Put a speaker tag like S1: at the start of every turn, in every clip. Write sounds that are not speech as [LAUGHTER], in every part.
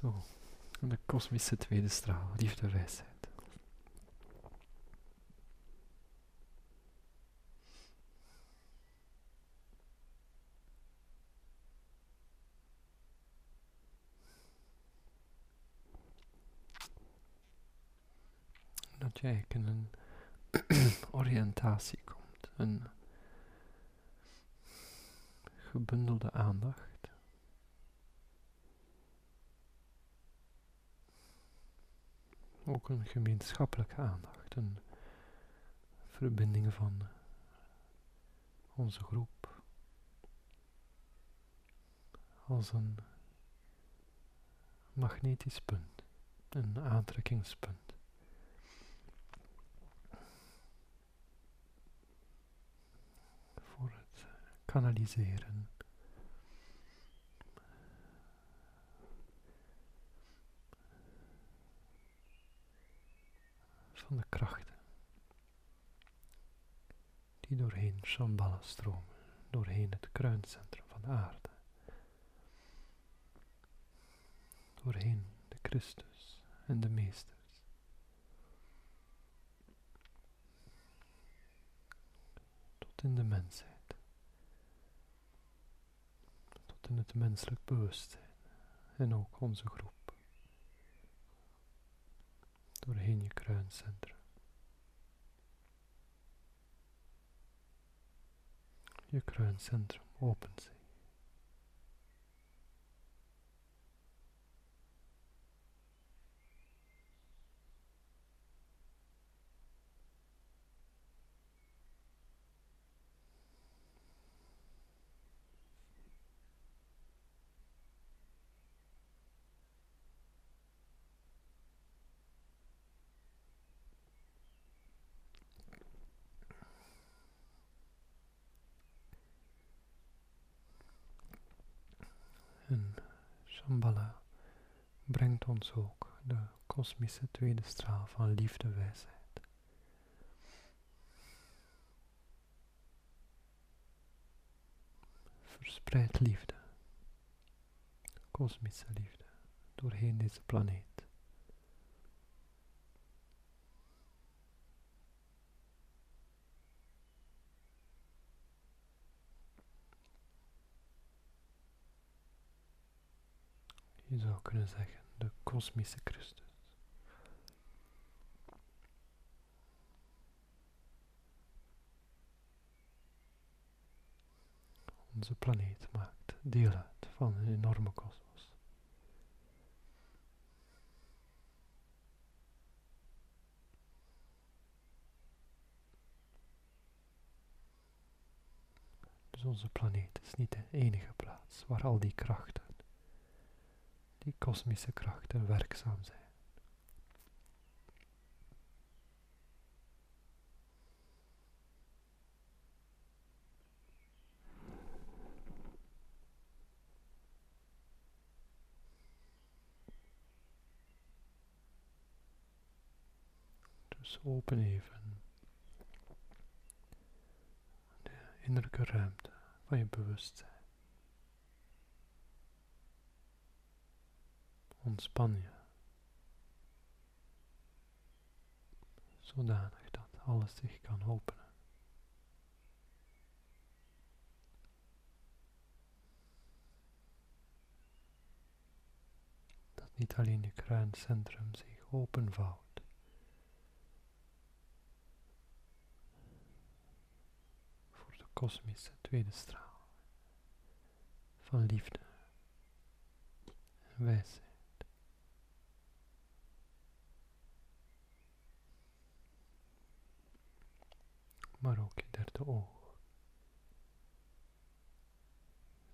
S1: Zo, de kosmische tweede straal, liefde, wijsheid. Dat eigenlijk in een [CLEARS THROAT] oriëntatie komt, een gebundelde aandacht. Ook een gemeenschappelijke aandacht, een verbinding van onze groep als een magnetisch punt, een aantrekkingspunt. Voor het kanaliseren van de krachten die doorheen Shambhala stromen, doorheen het kruincentrum van de aarde, doorheen de Christus en de meesters. Tot in de mensheid, tot in het menselijk bewustzijn en ook onze groep doorheen je kruincentrum. Je kruincentrum opent zich. En Shambhala brengt ook de kosmische tweede straal van liefde wijsheid. Verspreid liefde, kosmische liefde, doorheen deze planeet. Je zou kunnen zeggen de kosmische Christus. Onze planeet maakt deel uit van een enorme kosmos. Dus onze planeet is niet de enige plaats waar al die krachten die kosmische krachten werkzaam zijn. Dus open even de innerlijke ruimte van je bewustzijn. Ontspan je. Zodanig dat alles zich kan openen. Dat niet alleen je kruincentrum zich openvouwt. Voor de kosmische tweede straal van liefde en wijsheid. Maar ook je derde oog.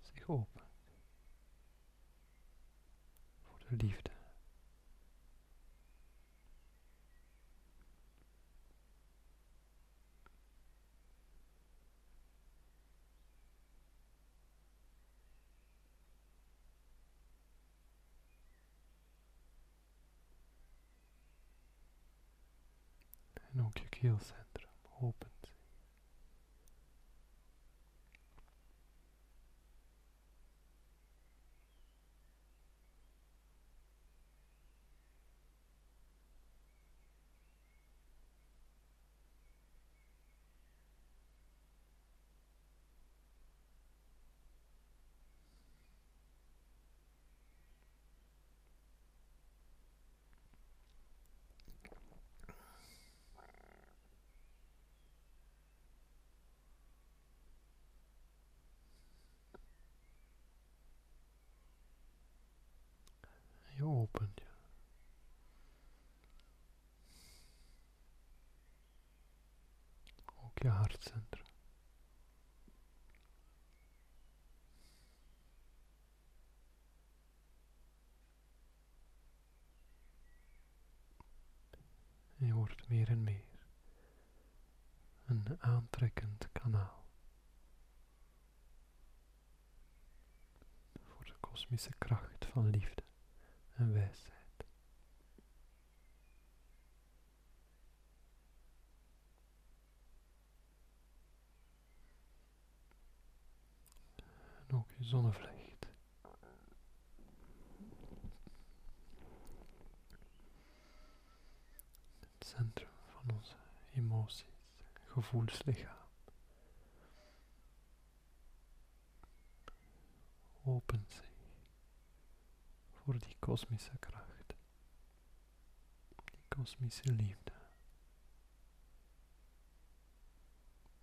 S1: Zich opent. Voor de liefde. En ook je keelcentrum opent. Ook je hartcentrum. Je wordt meer en meer een aantrekkend kanaal voor de kosmische kracht van liefde en wijsheid. En ook je zonnevlecht. Het centrum van onze emoties, gevoelslichaam. Zich voor die kosmische kracht, die kosmische liefde,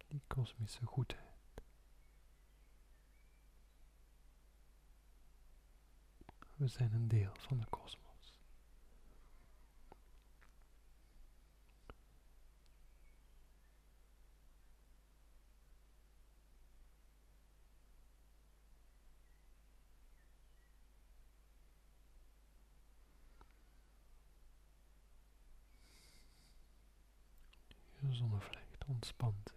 S1: die kosmische goedheid. We zijn een deel van de kosmos. Je zonnevlecht ontspant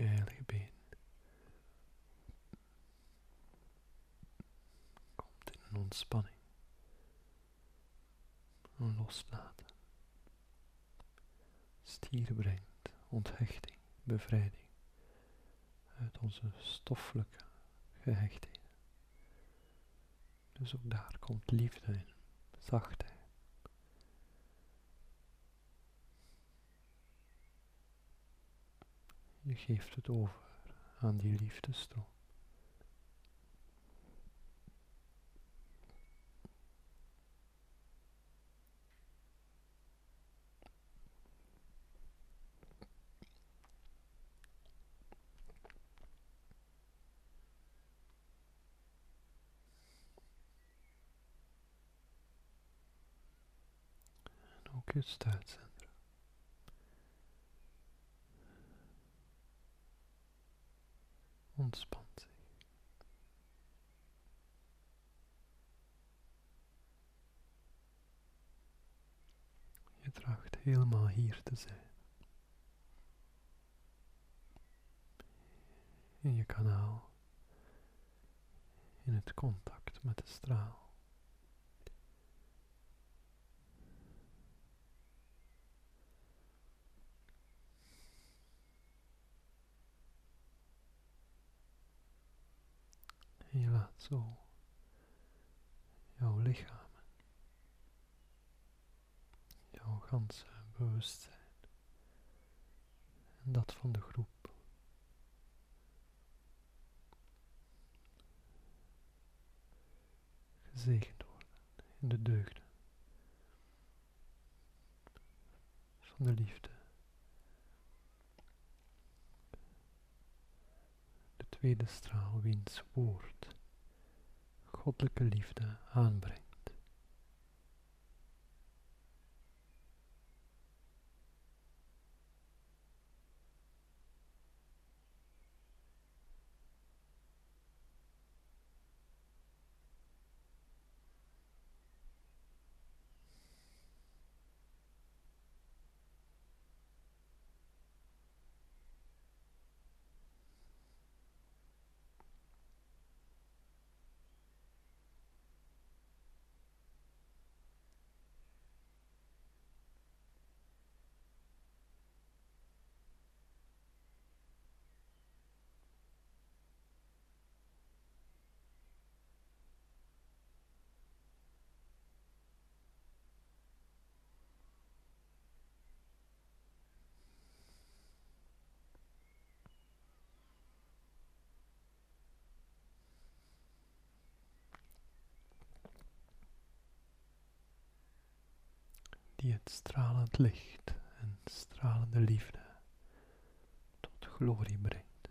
S1: je heilige been komt in een ontspanning. Een loslaten. Stieren brengt onthechting, bevrijding uit onze stoffelijke gehechtheden. Dus ook daar komt liefde in, zachtheid. Je geeft het over aan die liefdestroom. Ook je stuitcentrum. Ontspant zich. Je tracht helemaal hier te zijn. In je kanaal. In het contact met de straal. En je laat zo jouw lichamen, jouw ganse bewustzijn en dat van de groep gezegend worden in de deugden van de liefde. Tweede straal wiens woord goddelijke liefde aanbrengt. Het stralend licht en stralende liefde tot glorie brengt.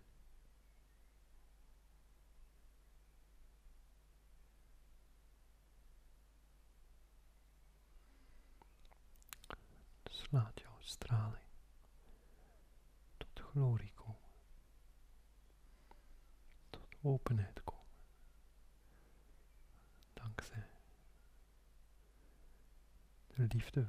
S1: Dus laat jouw straling tot glorie komen, tot openheid komen, dankzij de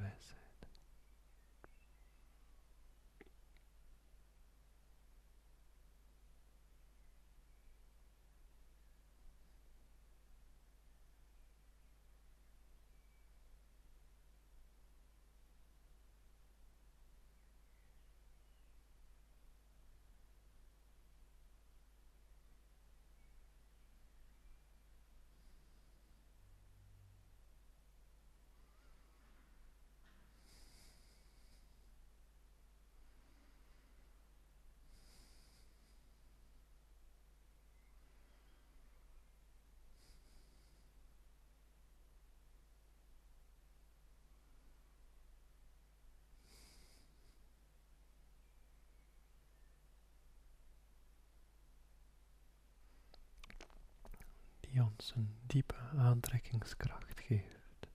S1: een diepe aantrekkingskracht geeft,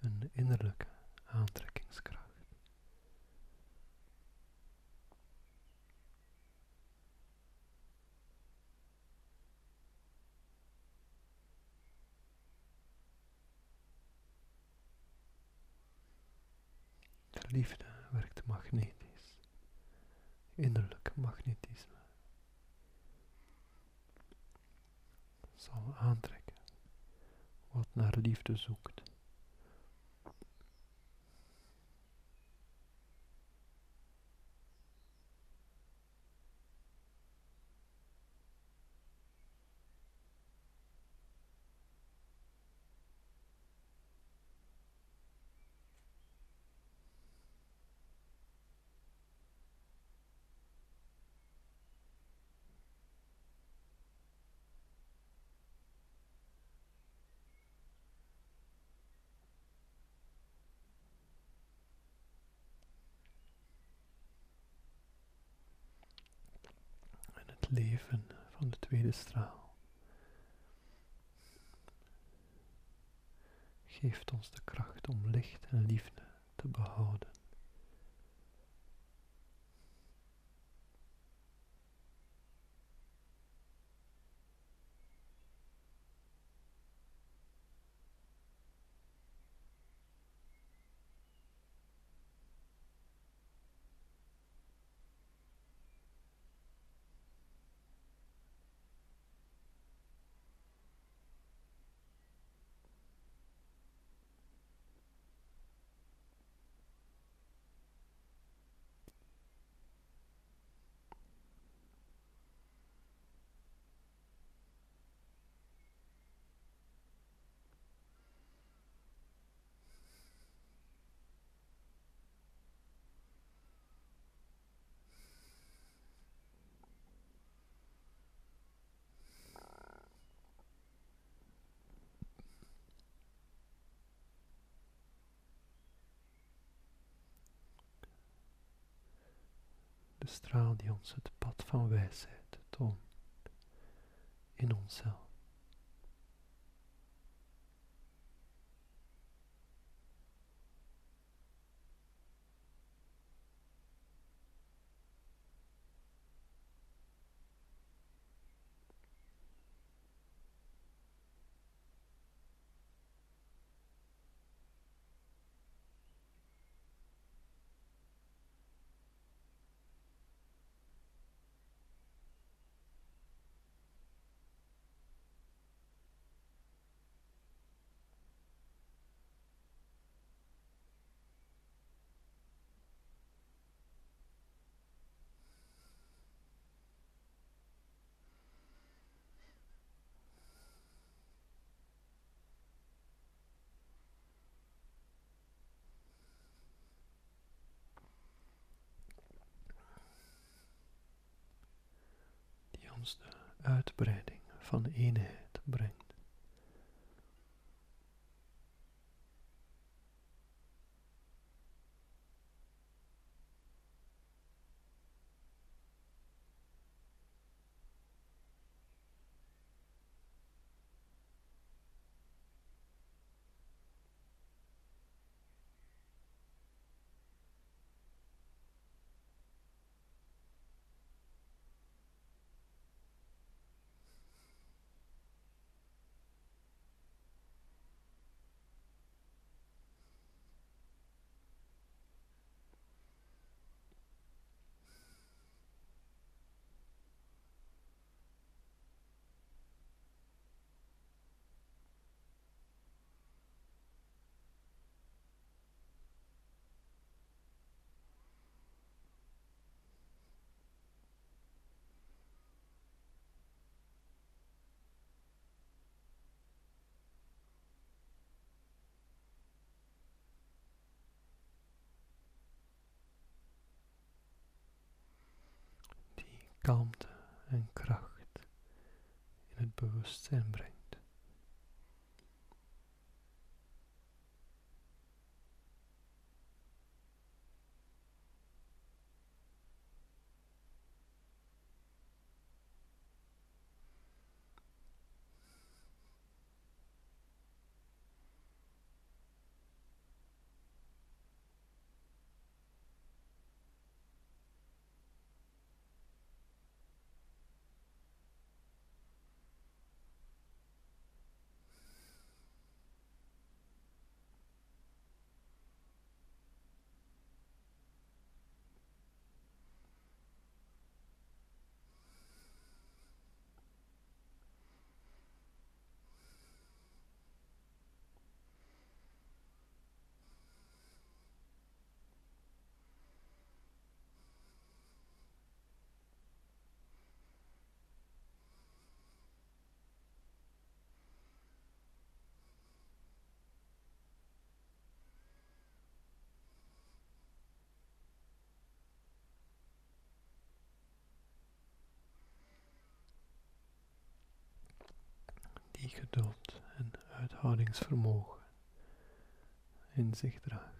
S1: een innerlijke aantrekkingskracht. De liefde werkt magnetisch, innerlijk magnetisme. zal aantrekken wat naar liefde zoekt. Leven van de tweede straal geeft ons de kracht om licht en liefde te behouden. Straal die ons het pad van wijsheid toont in onszelf. De uitbreiding van eenheid brengt. Kalmte en kracht in het bewustzijn brengt. die geduld en uithoudingsvermogen in zich draagt.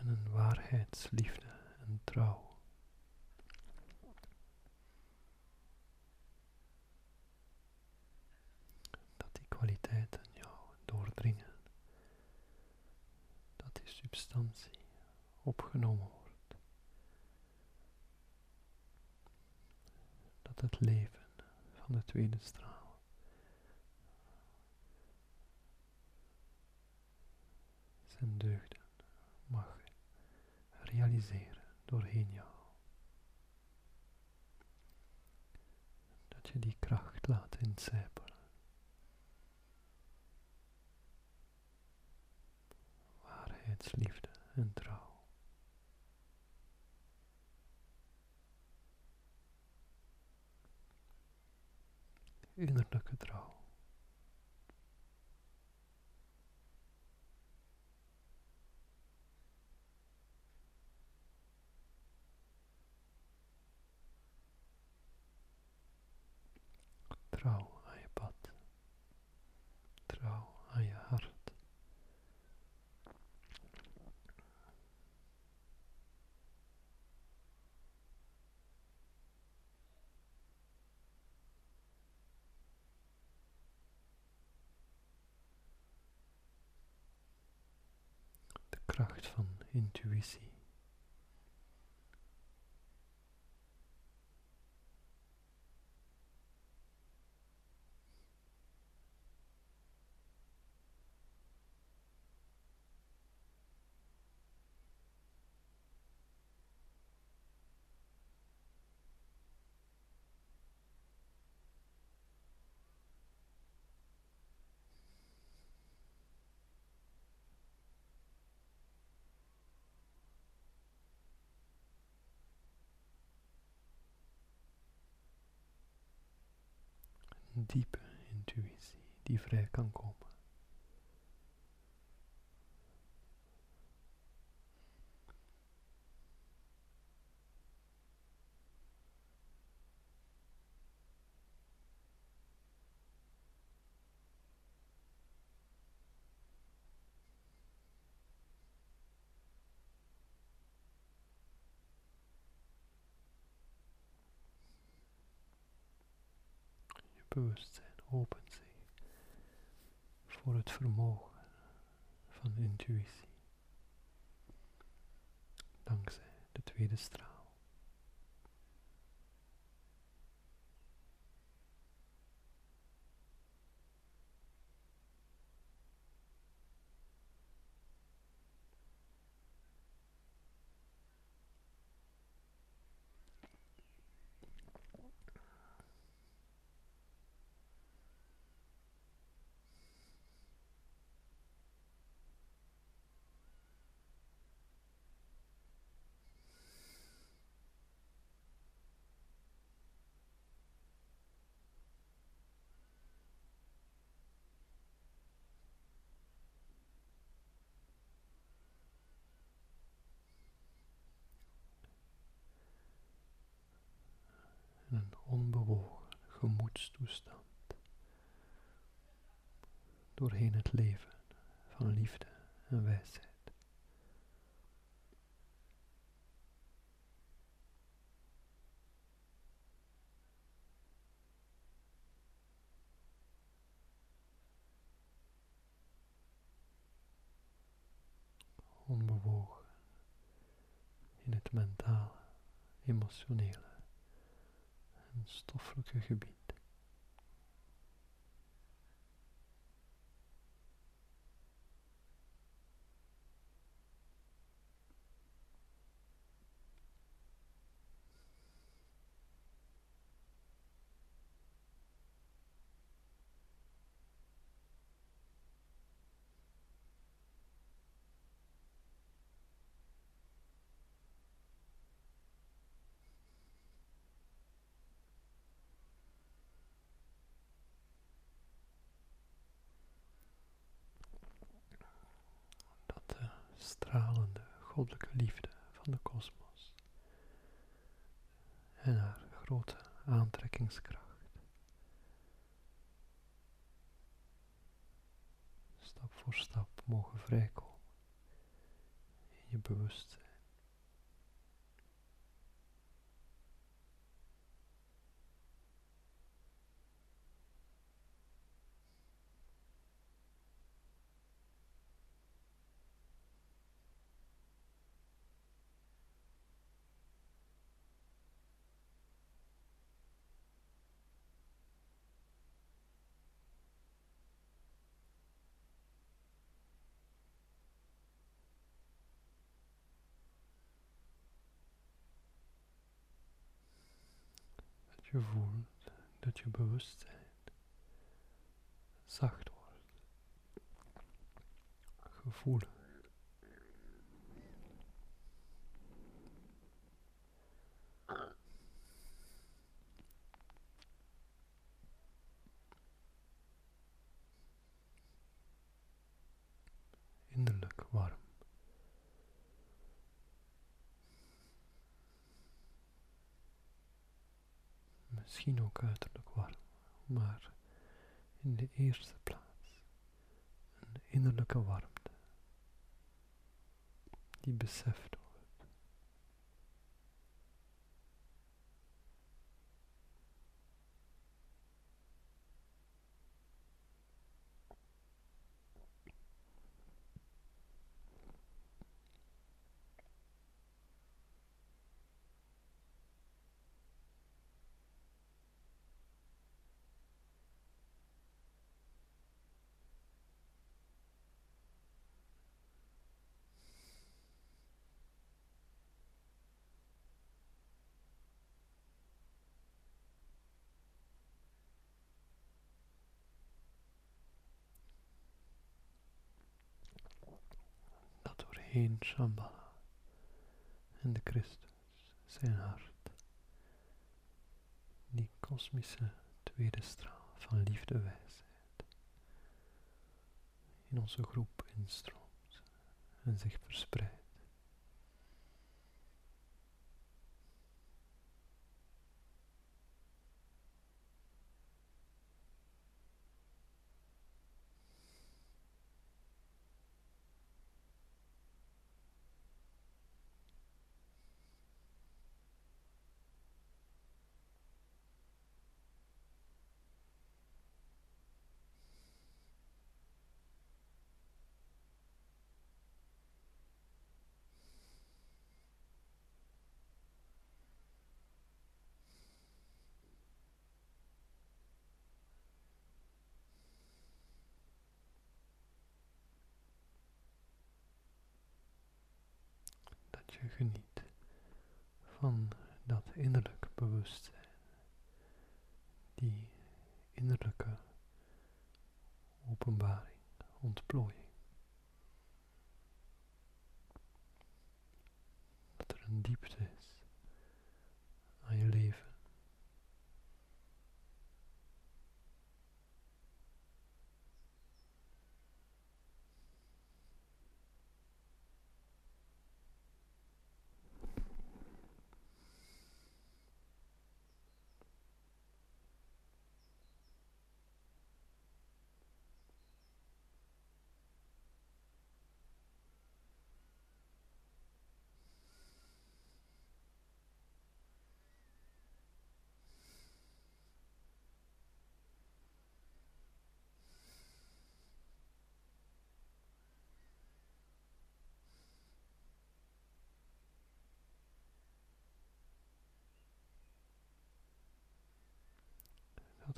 S1: en waarheidsliefde en trouw. Dat die kwaliteiten jou doordringen, dat die substantie opgenomen wordt, dat het leven van de tweede straal zijn deugden realiseren doorheen jou. Dat je die kracht laat incijpelen. Waarheidsliefde en trouw. Innerlijke trouw. Trouw aan je pad. Trouw aan je hart. De kracht van intuïtie. Een diepe intuïtie die vrij kan komen. Bewustzijn opent zich voor het vermogen van intuïtie. Dankzij de tweede straal. Onbewogen gemoedstoestand doorheen het leven van liefde en wijsheid. Onbewogen in het mentale, emotionele een stoffelijke gebied. Stralende goddelijke liefde van de kosmos en haar grote aantrekkingskracht. Stap voor stap mogen vrijkomen in je bewustzijn. Je voelt dat je bewustzijn zacht wordt, gevoelig. Innerlijk warm. Misschien ook uiterlijk warm, maar in de eerste plaats een innerlijke warmte. Die beseft heen Shambhala en de Christus, zijn hart. Die kosmische tweede straal van liefde wijsheid in onze groep instroomt en zich verspreidt. Geniet van dat innerlijk bewustzijn, die innerlijke openbaring, ontplooiing. Dat er een diepte is aan je leven.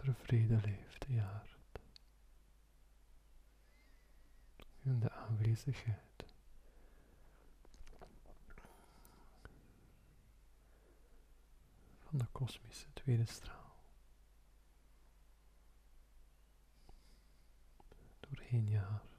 S1: Er vrede leeft in je hart. In de aanwezigheid van de kosmische tweede straal. Doorheen je hart.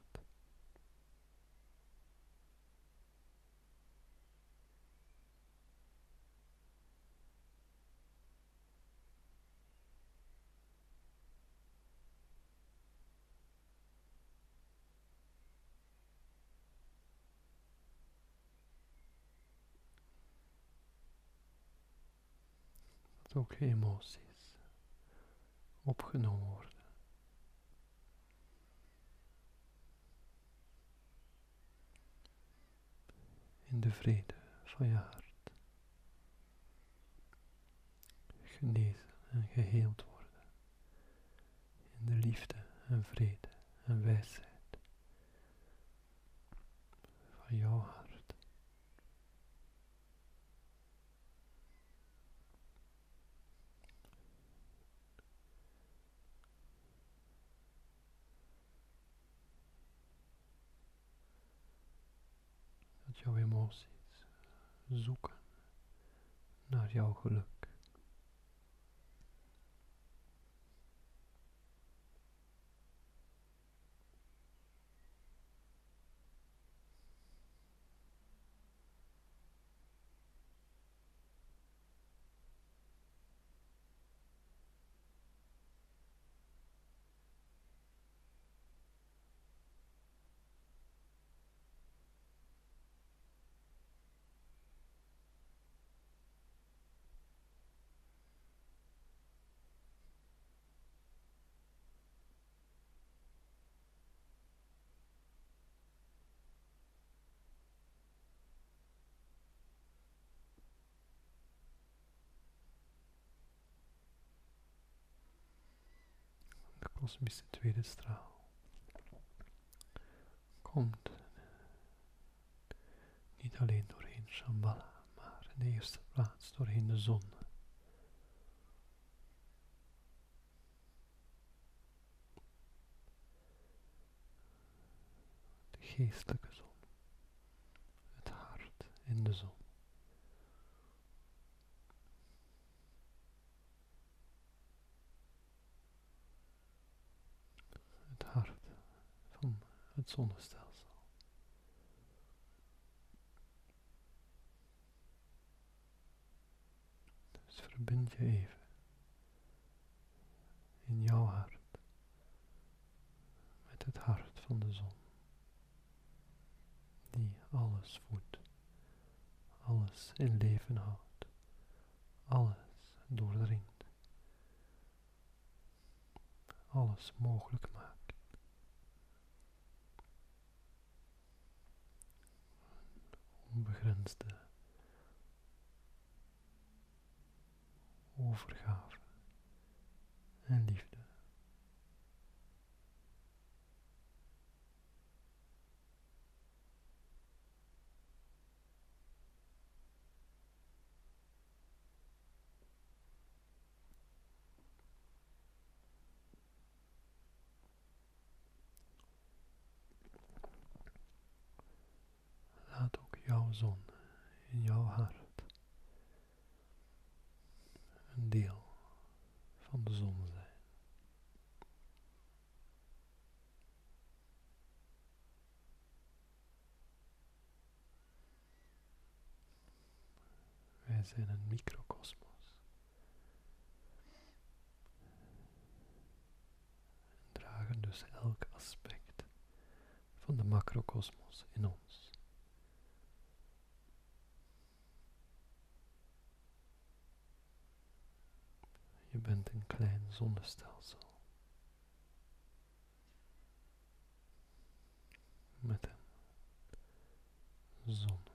S1: Ook emoties opgenomen worden. In de vrede van je hart. Genezen en geheeld worden. In de liefde en vrede en wijsheid van jouw hart. Jouw emoties zoeken naar jouw geluk. Kosmische tweede straal komt niet alleen doorheen Shambhala, maar in de eerste plaats doorheen de zon. De geestelijke zon, het hart in de zon. Het zonnestelsel. Dus verbind je even in jouw hart met het hart van de zon, die alles voedt, alles in leven houdt, alles doordringt, alles mogelijk maakt. Onbegrensde overgave en liefde. Zon in jouw hart een deel van de zon zijn. Wij zijn een microcosmos. En dragen dus elk aspect van de macrocosmos in ons. Je bent een klein zonnestelsel. Met een zon.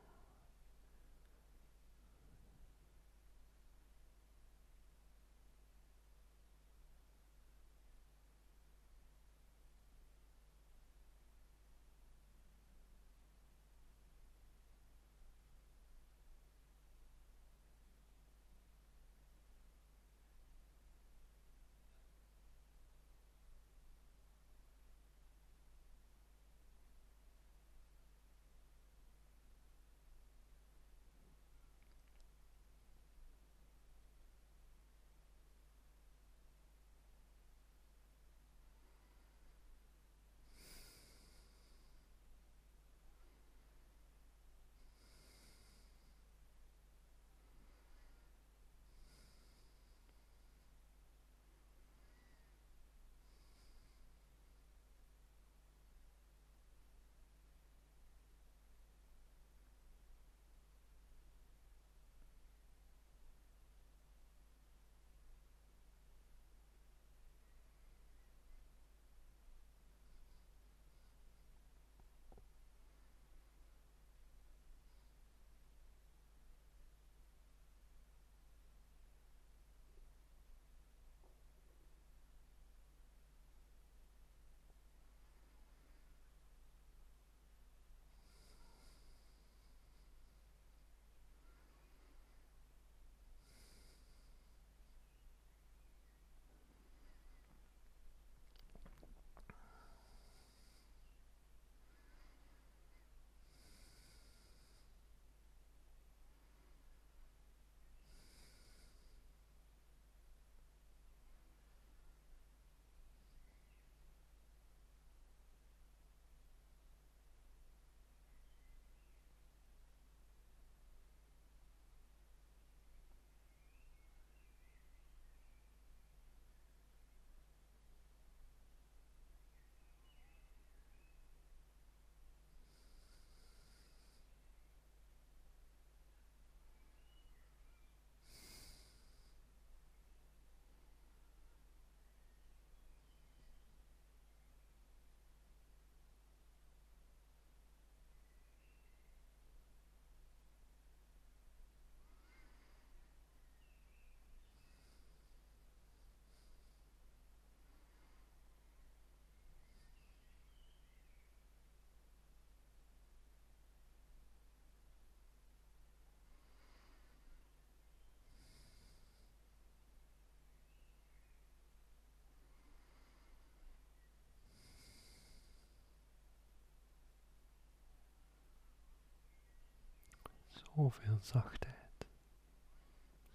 S1: Zoveel zachtheid,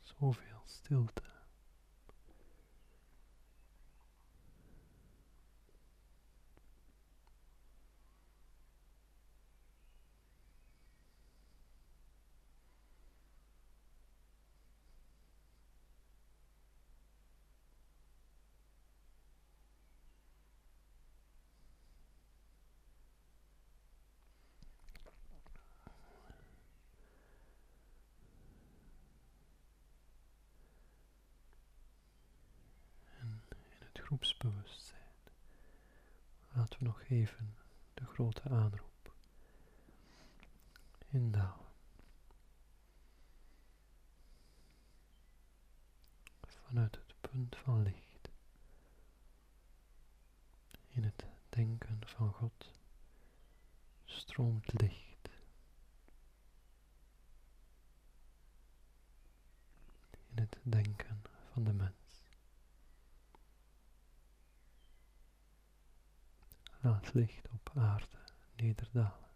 S1: zoveel stilte. Laten we nog even de grote aanroep indalen. Vanuit het punt van licht in het denken van God stroomt licht. In het denken van de mens. Laat licht op aarde nederdalen.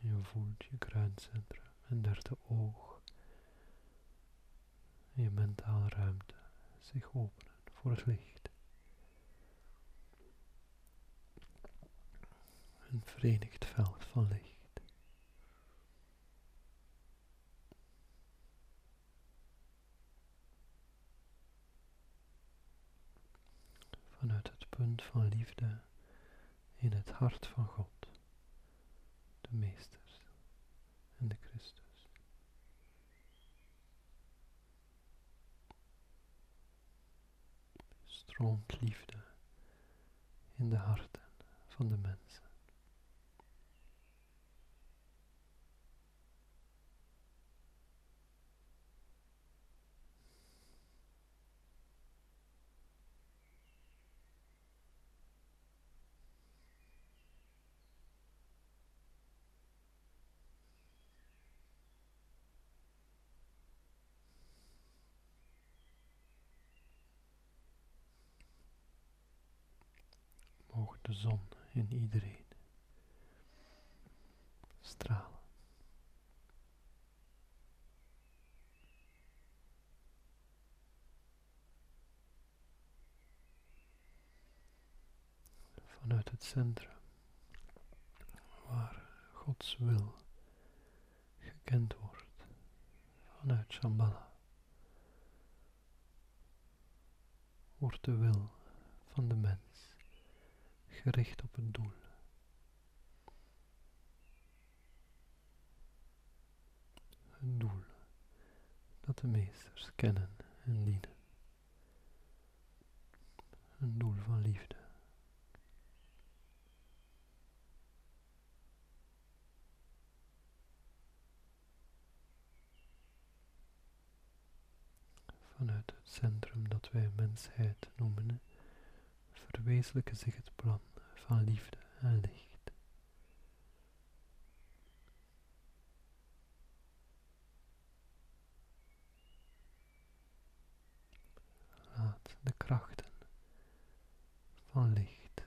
S1: Je voelt je kruincentrum en derde oog. Je mentale ruimte zich openen voor het licht. Een verenigd veld van licht. Vanuit het punt van liefde in het hart van God, de Meesters en de Christus. Stroomt liefde in de harten van de mensen. Mogen de zon in iedereen stralen. Vanuit het centrum waar Gods wil gekend wordt vanuit Shambhala wordt de wil van de mens gericht op het doel. Een doel dat de meesters kennen en dienen. Een doel van liefde. Vanuit het centrum dat wij mensheid noemen, verwezenlijken zich het plan van liefde en licht. Laat de krachten van licht,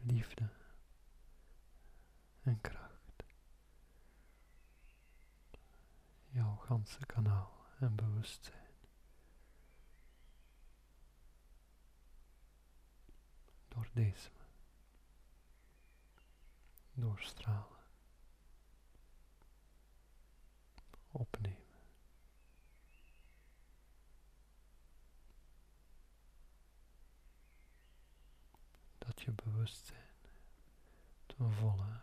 S1: liefde en kracht jouw ganse kanaal en bewustzijn deze doorstralen, opnemen. Dat je bewustzijn ten volle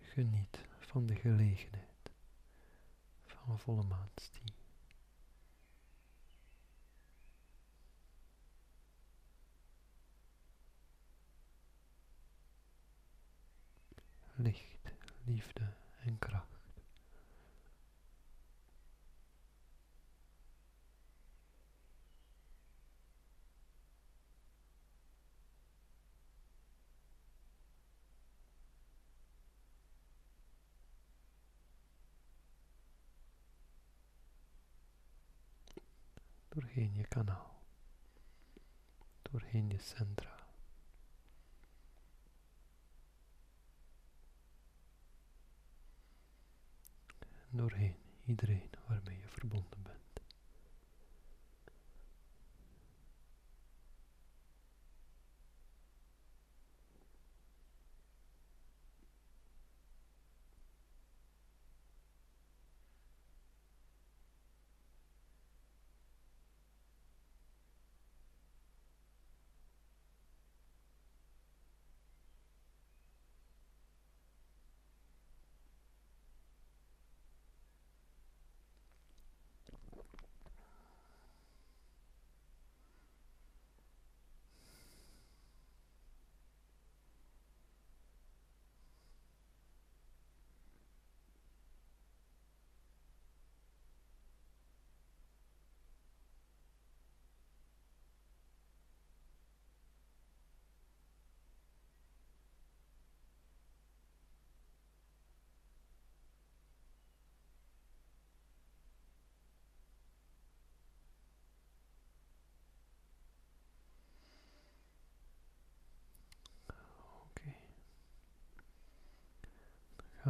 S1: geniet van de gelegenheid van volle maandstie. Licht, liefde en kracht. Doorheen je kanaal, doorheen je centra. Doorheen iedereen waarmee je verbonden bent.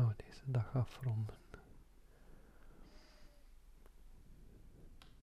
S1: We deze dag afronden.